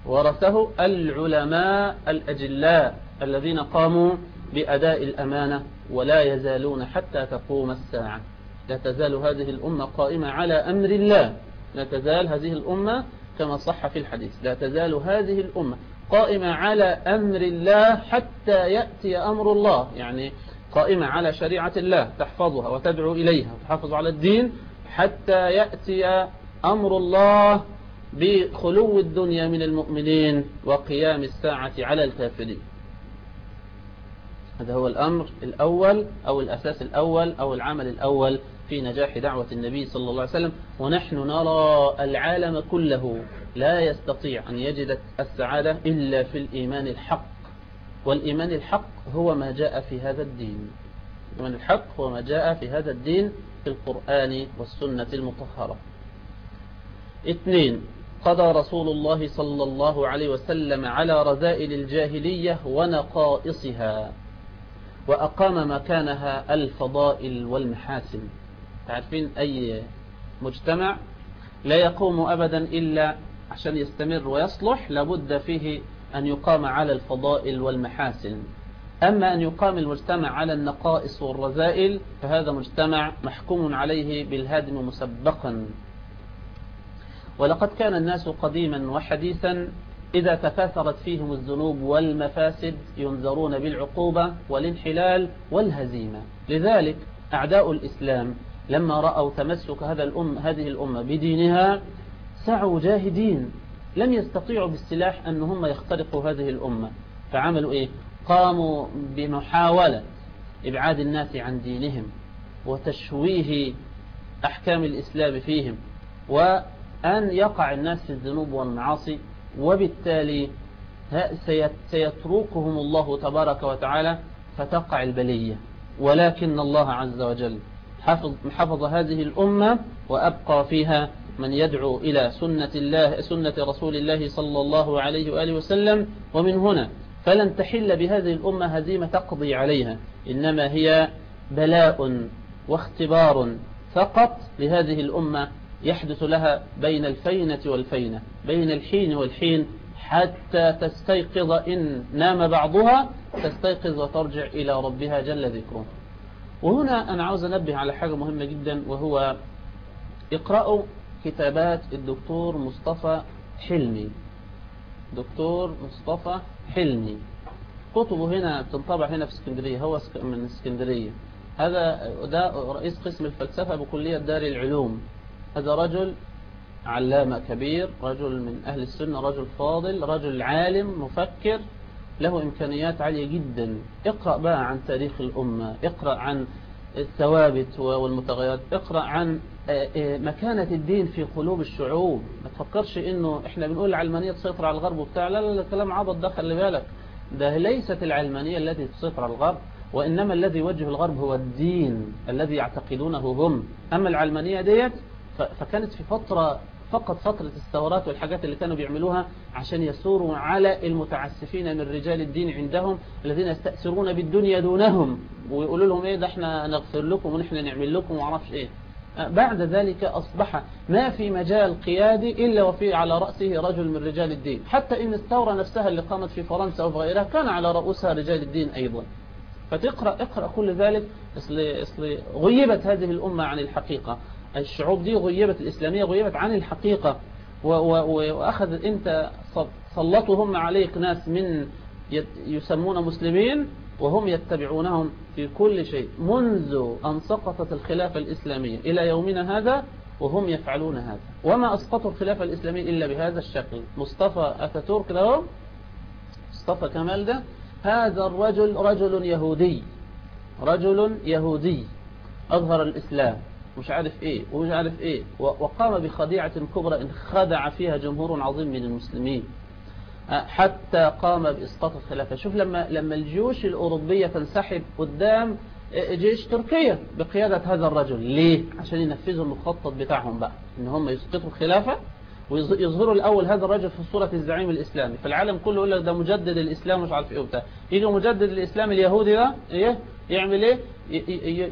ورثه العلماء الأجلاء الذين قاموا بأداء الأمانة ولا يزالون حتى تقوم الساعة. لا تزال هذه الأمة قائمة على أمر الله. لا تزال هذه الأمة كما صح في الحديث. لا تزال هذه الأمة قائمة على أمر الله حتى يأتي أمر الله. يعني قائمة على شريعة الله. تحفظها وتدعو إليها وتحافظ على الدين حتى يأتي أمر الله بخلو الدنيا من المؤمنين وقيام الساعة على الكافرين. هذا هو الأمر الأول أو الأساس الأول أو العمل الأول في نجاح دعوة النبي صلى الله عليه وسلم. ونحن نرى العالم كله لا يستطيع أن يجد السعادة إلا في الإيمان الحق. والإيمان الحق هو ما جاء في هذا الدين. الإيمان الحق هو ما جاء في هذا الدين في القرآن والسنة المطهرة. اثنين قضى رسول الله صلى الله عليه وسلم على رذائل الجاهلية ونقائصها وأقام مكانها الفضائل والمحاسن. تعرفين أي مجتمع لا يقوم أبدا إلا عشان يستمر ويصلح لابد فيه أن يقام على الفضائل والمحاسن. أما أن يقام المجتمع على النقائص والرذائل فهذا مجتمع محكوم عليه بالهدم مسبقا. ولقد كان الناس قديما وحديثا إذا تكاثرت فيهم الذنوب والمفاسد ينذرون بالعقوبة والانحلال والهزيمة. لذلك أعداء الإسلام لما رأوا تمسك هذا الأم هذه الأمة بدينها سعوا جاهدين. لم يستطيعوا بالسلاح أن هم يخترقوا هذه الأمة. فعملوا إيه؟ قاموا بمحاولة إبعاد الناس عن دينهم وتشويه أحكام الإسلام فيهم. وأن يقع الناس في الذنوب والمعاصي وبالتالي سيتركهم الله تبارك وتعالى فتقع البلية. ولكن الله عز وجل حفظ, حفظ هذه الأمة وأبقى فيها من يدعو إلى سنة الله سنة رسول الله صلى الله عليه وآله وسلم. ومن هنا فلن تحل بهذه الأمة هزيمة تقضي عليها إنما هي بلاء واختبار فقط لهذه الأمة يحدث لها بين الفينة والفينة بين الحين والحين حتى تستيقظ إن نام بعضها تستيقظ وترجع إلى ربها جل ذكره. وهنا أنا عاوز أنبه على حاجة مهمة جدا وهو اقرأوا كتابات الدكتور مصطفى حلمي. دكتور مصطفى حلمي. كتبه هنا بتنطبع هنا في اسكندرية هو من اسكندرية. هذا ده رئيس قسم الفلسفة بكلية دار العلوم. هذا رجل علامة كبير رجل من أهل السنة رجل فاضل رجل عالم مفكر له إمكانيات عالية جدا. اقرأ بقى عن تاريخ الأمة اقرأ عن الثوابت والمتغيرات اقرأ عن مكانة الدين في قلوب الشعوب. ما تفكرش إنه إحنا بنقول العلمانية تسيطر على الغرب وبتاع. لا لا لا كلام عبط ده خلي بالك. ده ليست العلمانية التي تسيطر على الغرب وإنما الذي يوجه الغرب هو الدين الذي يعتقدونه هم. أما العلمانية ديت فكانت في فترة فقط فترة الثورات والحاجات اللي كانوا بيعملوها عشان يسوروا على المتعسفين من رجال الدين عندهم الذين يستأثرون بالدنيا دونهم ويقولوا لهم إيه ده إحنا نغفر لكم ونحن نعمل لكم ومعرفش إيه. بعد ذلك أصبح ما في مجال قيادي إلا وفي على رأسه رجل من رجال الدين. حتى إن الثورة نفسها اللي قامت في فرنسا وفي غيرها كان على رؤوسها رجال الدين أيضا. فتقرأ اقرأ كل ذلك اصل غيبت هذه الأمة عن الحقيقة. الشعوب دي غيبت الإسلامية غيبت عن الحقيقة وأخذ أنت سلطوا هم عليك ناس من يسمون مسلمين وهم يتبعونهم في كل شيء منذ أن سقطت الخلافة الإسلامية إلى يومنا هذا وهم يفعلون هذا. وما أسقطوا الخلافة الإسلامية إلا بهذا الشكل. مصطفى أتاتورك ده مصطفى كمال ده. هذا الرجل رجل يهودي. رجل يهودي. أظهر الإسلام. مش عارف إيه ومش عارف إيه. وقام بخديعة كبرى إن خدع فيها جمهور عظيم من المسلمين. حتى قام بإسقاط الخلافة. شوف لما لما الجيوش الأوروبية تنسحب قدام جيش تركيا بقيادة هذا الرجل. ليه؟ عشان ينفذوا المخطط بتاعهم بقى إن هم يسقطوا الخلافة ويظهروا الأول هذا الرجل في صورة الزعيم الإسلامي. فالعالم كله يقول لك ده مجدد الإسلام مش عارف إيه وبتاع. يجي مجدد الإسلام اليهودي ده إيه؟ يعمل إيه؟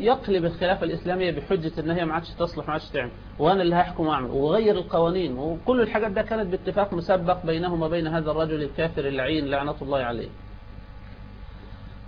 يقلب الخلافة الإسلامية بحجة إن هي ما عادش تصلح ما عادش تعمل. وأنا اللي هحكم وأعمل. وغير القوانين. وكل الحاجات ده كانت باتفاق مسبق بينهم وبين هذا الرجل الكافر اللعين لعنة الله عليه.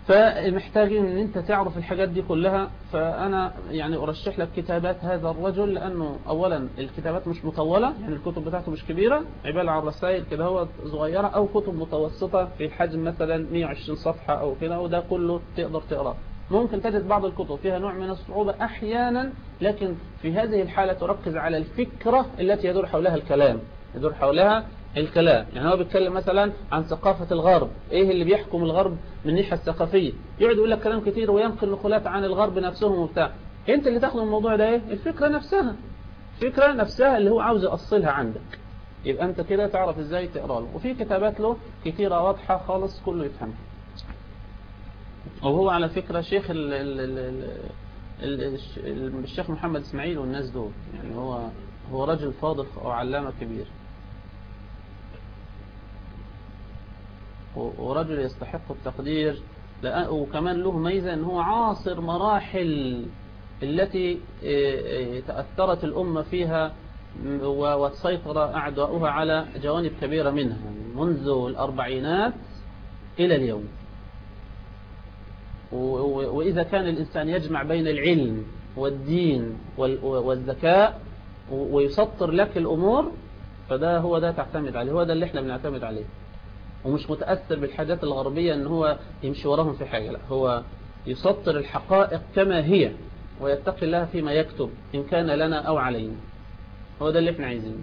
فمحتاجين إن أنت تعرف الحاجات دي كلها. فأنا يعني أرشح لك كتابات هذا الرجل لأنه اولا الكتابات مش مطولة يعني الكتب بتاعته مش كبيرة عبارة عن رسائل كده هو صغيرة أو كتب متوسطة في حجم مثلا 120 صفحة أو كده وده كله تقدر تقرأه. ممكن تجد بعض الكتب فيها نوع من الصعوبة أحيانا لكن في هذه الحالة تركز على الفكرة التي يدور حولها الكلام. يدور حولها الكلام. يعني هو بيتكلم مثلا عن ثقافة الغرب. إيه اللي بيحكم الغرب من الناحية الثقافية؟ يقعد يقول لك كلام كتير وينقل نقولات عن الغرب نفسهم وبتاع. أنت اللي تاخد الموضوع ده إيه؟ الفكرة نفسها. الفكرة نفسها اللي هو عاوز يأصلها عندك. يبقى أنت كده تعرف إزاي تقرأ له. وفي كتابات له كتيرة واضحة خالص كله يفهمها. وهو على فكرة شيخ ال ال ال ال الشيخ محمد إسماعيل والناس دول. يعني هو هو رجل فاضل وعلامة كبير. ورجل يستحق التقدير. وكمان له ميزة إن هو عاصر مراحل التي تأثرت الأمة فيها وتسيطر أعداؤها على جوانب كبيرة منها منذ الأربعينات إلى اليوم. وإذا كان الإنسان يجمع بين العلم والدين والذكاء ويسطر لك الأمور فده هو ده تعتمد عليه هو ده اللي إحنا بنعتمد عليه. ومش متأثر بالحاجات الغربية إن هو يمشي وراهم في حاجة لا هو يسطر الحقائق كما هي ويتقي الله فيما يكتب إن كان لنا أو علينا. هو ده اللي إحنا عايزينه.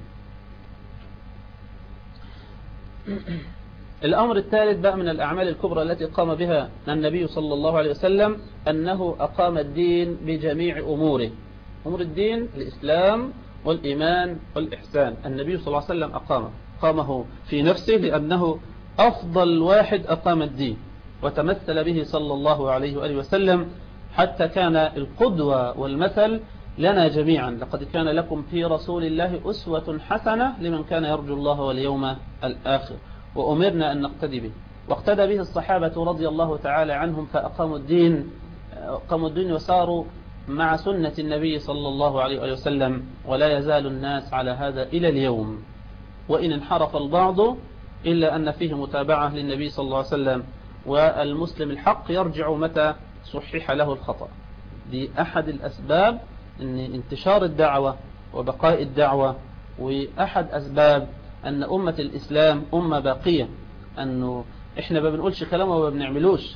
الأمر الثالث بقى من الأعمال الكبرى التي قام بها النبي صلى الله عليه وسلم أنه أقام الدين بجميع أموره. أمور الدين الإسلام والإيمان والإحسان. النبي صلى الله عليه وسلم أقامه. قامه في نفسه لأنه أفضل واحد أقام الدين. وتمثل به صلى الله عليه وآله وسلم حتى كان القدوة والمثل لنا جميعا. لقد كان لكم في رسول الله أسوة حسنة لمن كان يرجو الله واليوم الآخر. وأمرنا أن نقتدي به. واقتدى به الصحابة رضي الله تعالى عنهم فأقاموا الدين أقاموا الدين وساروا مع سنة النبي صلى الله عليه وسلم ولا يزال الناس على هذا إلى اليوم. وإن انحرف البعض إلا أن فيه متابعة للنبي صلى الله عليه وسلم والمسلم الحق يرجع متى صحح له الخطأ. دي أحد الأسباب أن انتشار الدعوة وبقاء الدعوة وأحد أسباب أن أمة الإسلام أمة باقية أنه إحنا ما بنقولش كلام وما بنعملوش.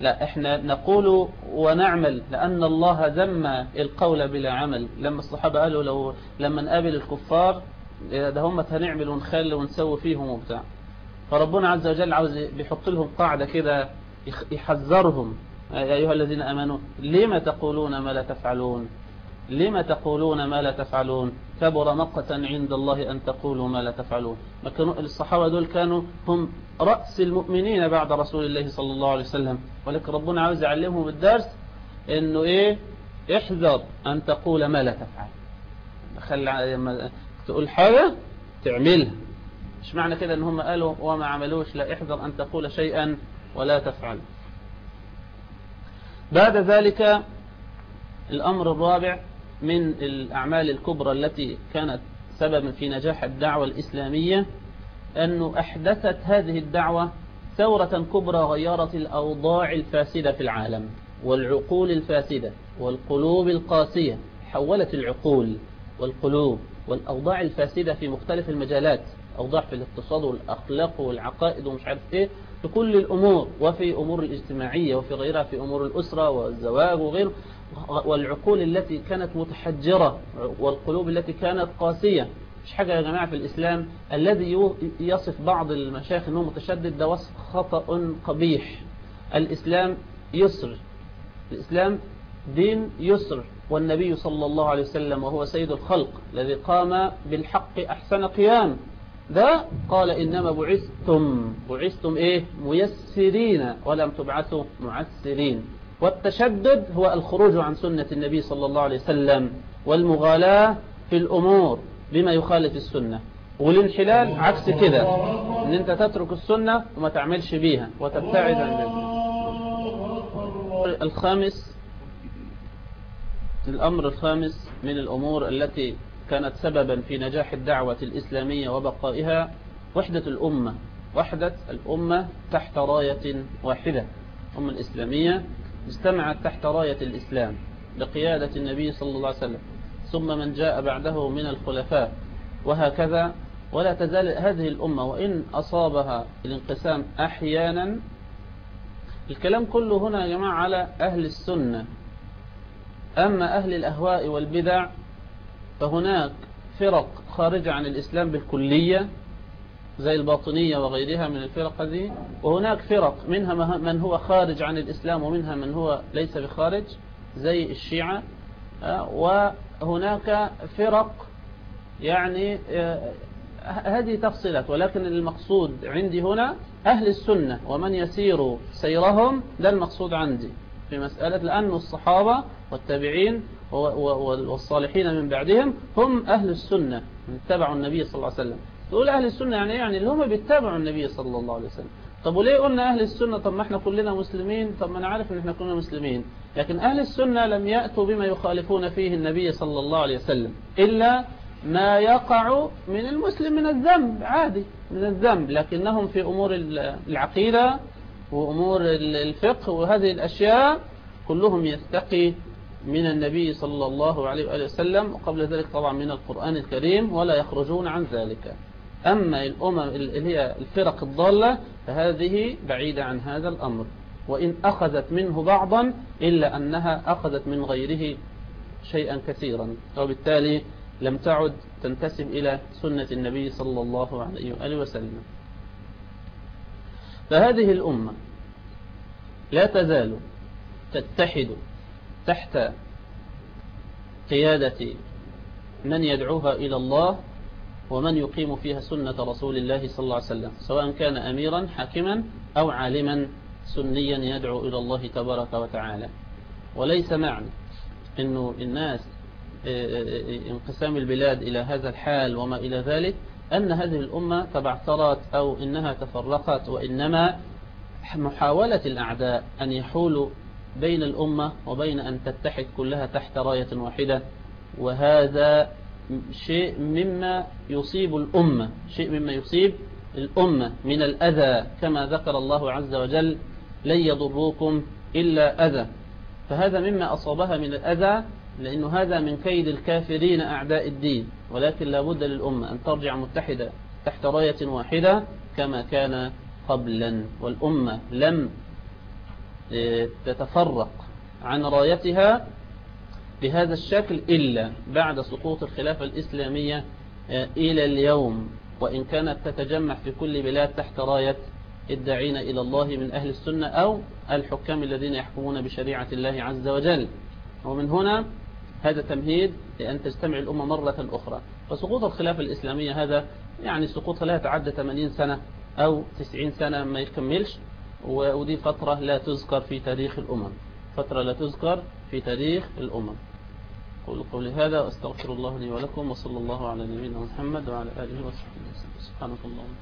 لا إحنا نقول ونعمل لأن الله ذم القول بلا عمل. لما الصحابة قالوا لو لما نقابل الكفار ده هم هنعمل ونخلي ونسوي فيهم وبتاع. فربنا عز وجل عاوز بيحط لهم قاعدة كده يحذرهم. يا أيها الذين أمنوا لما تقولون ما لا تفعلون؟ لما تقولون ما لا تفعلون؟ كبر مقتا عند الله أن تقولوا ما لا تفعلون. ما كانوا الصحابة دول كانوا هم رأس المؤمنين بعد رسول الله صلى الله عليه وسلم. ولكن ربنا عاوز يعلمهم الدرس إنه إيه؟ احذر أن تقول ما لا تفعل. لما تقول حاجة تعملها. مش معنى كده إن هم قالوا وما عملوش. لا احذر أن تقول شيئا ولا تفعل. بعد ذلك الأمر الرابع من الأعمال الكبرى التي كانت سببا في نجاح الدعوة الإسلامية أنه أحدثت هذه الدعوة ثورة كبرى غيرت الأوضاع الفاسدة في العالم والعقول الفاسدة والقلوب القاسية حولت العقول والقلوب والأوضاع الفاسدة في مختلف المجالات أوضاع في الاقتصاد والأخلاق والعقائد ومش عارف إيه في كل الأمور وفي أمور الاجتماعية وفي غيرها في أمور الأسرة والزواج وغيره. والعقول التي كانت متحجرة والقلوب التي كانت قاسية. مش حاجة يا جماعة في الإسلام الذي يصف بعض المشايخ أنه متشدد ده وصف خطأ قبيح. الإسلام يسر. الإسلام دين يسر. والنبي صلى الله عليه وسلم وهو سيد الخلق الذي قام بالحق أحسن قيام. ده قال إنما بعثتم. بعثتم إيه؟ ميسرين ولم تبعثوا معسرين. والتشدد هو الخروج عن سنة النبي صلى الله عليه وسلم والمغالاة في الأمور بما يخالف السنة والانحلال عكس كده إن أنت تترك السنة وما تعملش بيها وتبتعد عن ذلك الخامس الأمر الخامس من الأمور التي كانت سببا في نجاح الدعوة الإسلامية وبقائها وحدة الأمة وحدة الأمة تحت راية واحدة الأمة الإسلامية. اجتمعت تحت راية الإسلام بقيادة النبي صلى الله عليه وسلم. ثم من جاء بعده من الخلفاء وهكذا. ولا تزال هذه الأمة وإن أصابها الانقسام أحيانا. الكلام كله هنا يا جماعة على أهل السنة. أما أهل الأهواء والبدع فهناك فرق خارجة عن الإسلام بالكلية. زي الباطنية وغيرها من الفرق هذه. وهناك فرق منها من هو خارج عن الإسلام ومنها من هو ليس بخارج زي الشيعة. وهناك فرق يعني هذه تفصيلات. ولكن المقصود عندي هنا أهل السنة ومن يسير سيرهم ده المقصود عندي في مسألة لأن الصحابة والتابعين والصالحين من بعدهم هم أهل السنة اتبعوا النبي صلى الله عليه وسلم. تقول أهل السنة يعني يعني اللي هم بيتبعوا النبي صلى الله عليه وسلم. طب وليه قلنا أهل السنة؟ طب ما إحنا كلنا مسلمين. طب ما أنا عارف إن إحنا كلنا مسلمين. لكن أهل السنة لم يأتوا بما يخالفون فيه النبي صلى الله عليه وسلم إلا ما يقع من المسلم من الذنب عادي من الذنب. لكنهم في أمور العقيدة وأمور الفقه وهذه الأشياء كلهم يستقي من النبي صلى الله عليه وآله وسلم. وقبل ذلك طبعا من القرآن الكريم ولا يخرجون عن ذلك. أما الأمم اللي هي الفرق الضالة فهذه بعيدة عن هذا الأمر. وإن أخذت منه بعضا إلا أنها أخذت من غيره شيئا كثيرا. وبالتالي لم تعد تنتسب إلى سنة النبي صلى الله عليه وآله وسلم. فهذه الأمة لا تزال تتحد تحت قيادة من يدعوها إلى الله ومن يقيم فيها سنة رسول الله صلى الله عليه وسلم سواء كان أميرا حاكما أو عالما سنيا يدعو إلى الله تبارك وتعالى. وليس معنى أنه الناس انقسام البلاد إلى هذا الحال وما إلى ذلك أن هذه الأمة تبعثرت أو إنها تفرقت وإنما محاولة الأعداء أن يحولوا بين الأمة وبين أن تتحد كلها تحت راية واحدة وهذا شيء مما يصيب الأمة شيء مما يصيب الأمة من الأذى كما ذكر الله عز وجل لن يضروكم إلا أذى فهذا مما أصابها من الأذى لأنه هذا من كيد الكافرين أعداء الدين. ولكن لابد للأمة أن ترجع متحدة تحت راية واحدة كما كان قبلا. والأمة لم تتفرق عن رايتها بهذا الشكل إلا بعد سقوط الخلافة الإسلامية إلى اليوم. وإن كانت تتجمع في كل بلاد تحت راية الداعين إلى الله من أهل السنة أو الحكام الذين يحكمون بشريعة الله عز وجل. ومن هنا هذا تمهيد لأن تجتمع الأمة مرة أخرى. فسقوط الخلافة الإسلامية هذا يعني سقوطها لا يتعدى 80 سنة أو 90 سنة ما يكملش. ودي فترة لا تذكر في تاريخ الأمم. فترة لا تذكر في تاريخ الأمم. قول قولي هذا وأستغفر الله لي ولكم وصلى الله على نبينا محمد وعلى آله وصحبه وسلم. سبحانك اللهم.